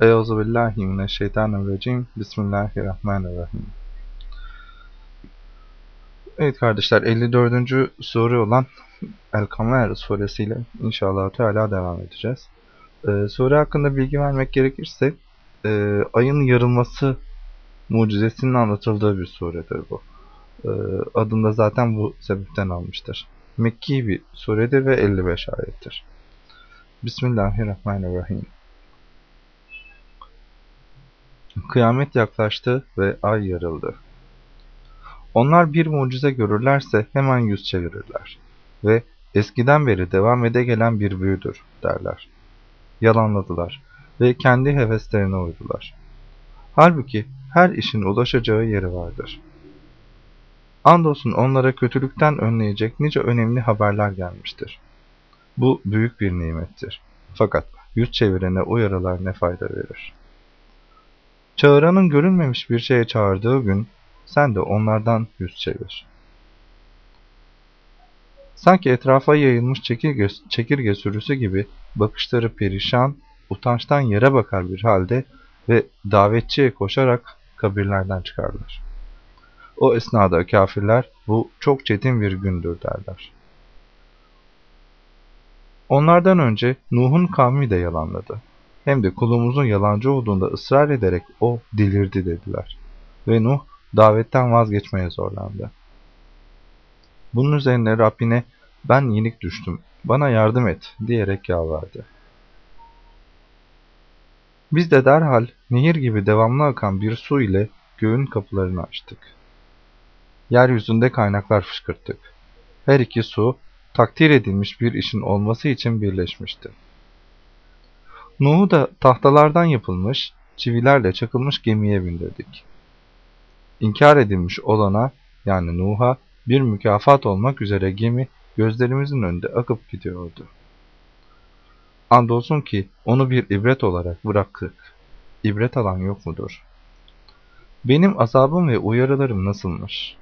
Euzubillahimineşşeytanirracim. Bismillahirrahmanirrahim. Evet kardeşler 54. sure olan El-Kamer suresiyle inşallah Teala devam edeceğiz. Ee, sure hakkında bilgi vermek gerekirse e, ayın yarılması mucizesinin anlatıldığı bir suredir bu. Ee, adını zaten bu sebepten almıştır. Mekki bir suredir ve 55 ayettir. Bismillahirrahmanirrahim. Kıyamet yaklaştı ve ay yarıldı. Onlar bir mucize görürlerse hemen yüz çevirirler ve eskiden beri devam ede gelen bir büyüdür derler. Yalanladılar ve kendi heveslerine uydular. Halbuki her işin ulaşacağı yeri vardır. Andolsun onlara kötülükten önleyecek nice önemli haberler gelmiştir. Bu büyük bir nimettir. Fakat yüz çevirene uyarılar ne fayda verir? Çağıranın görünmemiş bir şeye çağırdığı gün sen de onlardan yüz çevir. Sanki etrafa yayılmış çekirge, çekirge sürüsü gibi bakışları perişan, utançtan yere bakar bir halde ve davetçiye koşarak kabirlerden çıkarlar. O esnada kafirler bu çok çetin bir gündür derler. Onlardan önce Nuh'un kavmi de yalanladı. Hem de kulumuzun yalancı olduğunda ısrar ederek o delirdi dediler. Ve Nuh davetten vazgeçmeye zorlandı. Bunun üzerine Rabbine ben yenik düştüm, bana yardım et diyerek yalvardı. Biz de derhal nehir gibi devamlı akan bir su ile göğün kapılarını açtık. Yeryüzünde kaynaklar fışkırttık. Her iki su takdir edilmiş bir işin olması için birleşmişti. Nuh'u da tahtalardan yapılmış, çivilerle çakılmış gemiye bindirdik. İnkar edilmiş olana yani Nuh'a bir mükafat olmak üzere gemi gözlerimizin önünde akıp gidiyordu. Andolsun ki onu bir ibret olarak bıraktık. İbret alan yok mudur? Benim azabım ve uyarılarım nasılmış?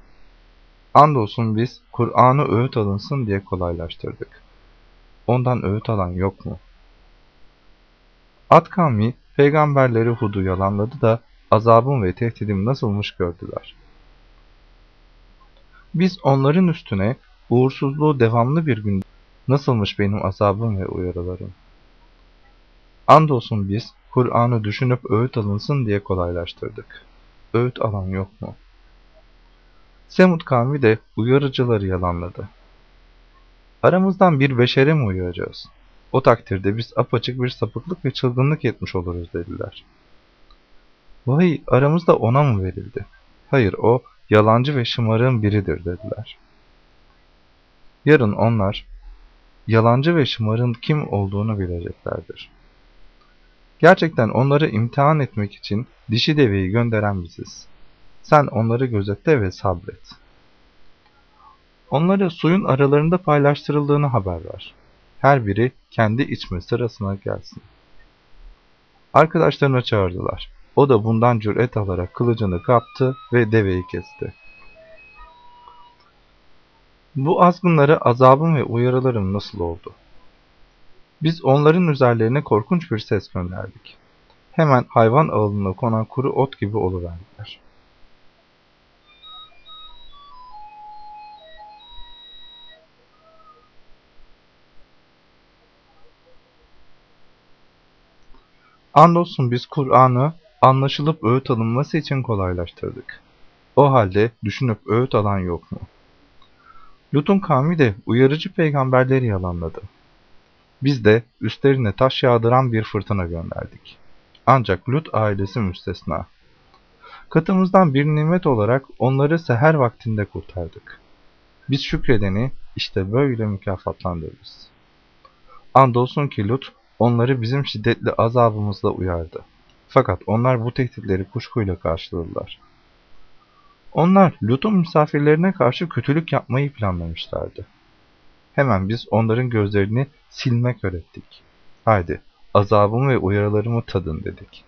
Andolsun biz Kur'an'ı öğüt alınsın diye kolaylaştırdık. Ondan öğüt alan yok mu? Ad kavmi peygamberleri Hud'u yalanladı da azabım ve tehdidim nasılmış gördüler. Biz onların üstüne uğursuzluğu devamlı bir gün nasılmış benim azabım ve uyarılarım. Andolsun biz Kur'an'ı düşünüp öğüt alınsın diye kolaylaştırdık. Öğüt alan yok mu? Semud kavmi de uyarıcıları yalanladı. Aramızdan bir beşere mi uyuyacağız? O takdirde biz apaçık bir sapıklık ve çılgınlık etmiş oluruz dediler. Vahiy aramızda ona mı verildi? Hayır o yalancı ve şımarığın biridir dediler. Yarın onlar yalancı ve şımarın kim olduğunu bileceklerdir. Gerçekten onları imtihan etmek için dişi deveyi gönderen biziz. Sen onları gözetle ve sabret. Onları suyun aralarında paylaştırıldığını haber ver. Her biri kendi içme sırasına gelsin. Arkadaşlarına çağırdılar. O da bundan cüret alarak kılıcını kaptı ve deveyi kesti. Bu azgınlara azabım ve uyarılarım nasıl oldu? Biz onların üzerlerine korkunç bir ses gönderdik. Hemen hayvan ağılına konan kuru ot gibi oluverdiler. Andolsun biz Kur'an'ı anlaşılıp öğüt alınması için kolaylaştırdık. O halde düşünüp öğüt alan yok mu? Lut'un kavmi de uyarıcı peygamberleri yalanladı. Biz de üstlerine taş yağdıran bir fırtına gönderdik. Ancak Lut ailesi müstesna. Katımızdan bir nimet olarak onları seher vaktinde kurtardık. Biz şükredeni işte böyle mükafatlandırırız. Andolsun ki Lut onları bizim şiddetli azabımızla uyardı. Fakat onlar bu tehditleri kuşkuyla karşıladılar. Onlar Lut'un misafirlerine karşı kötülük yapmayı planlamışlardı. Hemen biz onların gözlerini silmek öğrettik. Haydi azabımı ve uyarılarımı tadın dedik.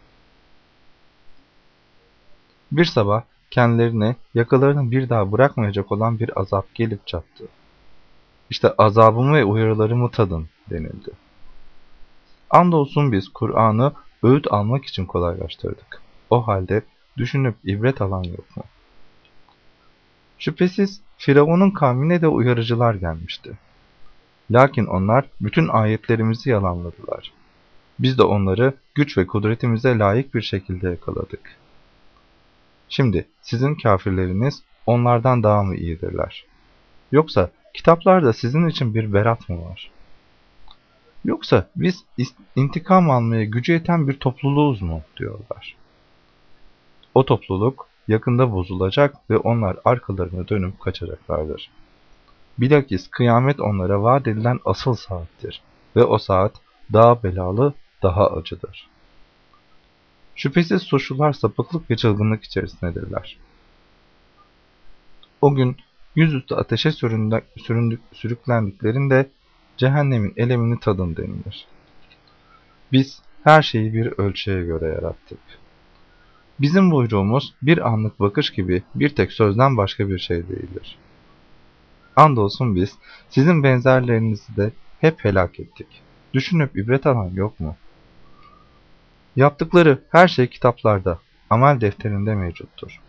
Bir sabah kendilerine yakalarını bir daha bırakmayacak olan bir azap gelip çattı. İşte azabımı ve uyarılarımı tadın denildi. Andolsun biz Kur'an'ı öğüt almak için kolaylaştırdık. O halde düşünüp ibret alan yok mu? Şüphesiz Firavun'un kavmine de uyarıcılar gelmişti. Lakin onlar bütün ayetlerimizi yalanladılar. Biz de onları güç ve kudretimize layık bir şekilde yakaladık. Şimdi sizin kafirleriniz onlardan daha mı iyidirler? Yoksa kitaplarda sizin için bir berat mı var? Yoksa biz intikam almaya gücü yeten bir topluluğuz mu diyorlar. O topluluk yakında bozulacak ve onlar arkalarına dönüp kaçacaklardır. Bilakis kıyamet onlara vaat edilen asıl saattir ve o saat daha belalı, daha acıdır. Şüphesiz suçlular sapıklık ve çılgınlık içerisindedirler. O gün yüzüstü ateşe süründük, sürüklendiklerinde cehennemin elemini tadın denilir. Biz her şeyi bir ölçüye göre yarattık. Bizim buyruğumuz bir anlık bakış gibi bir tek sözden başka bir şey değildir. Andolsun biz sizin benzerlerinizi de hep helak ettik. Düşünüp ibret alan yok mu? Yaptıkları her şey kitaplarda, amel defterinde mevcuttur.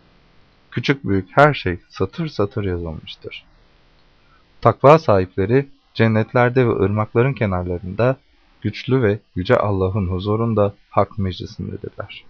Küçük büyük her şey satır satır yazılmıştır. Takva sahipleri cennetlerde ve ırmakların kenarlarında güçlü ve yüce Allah'ın huzurunda hak meclisindedirler.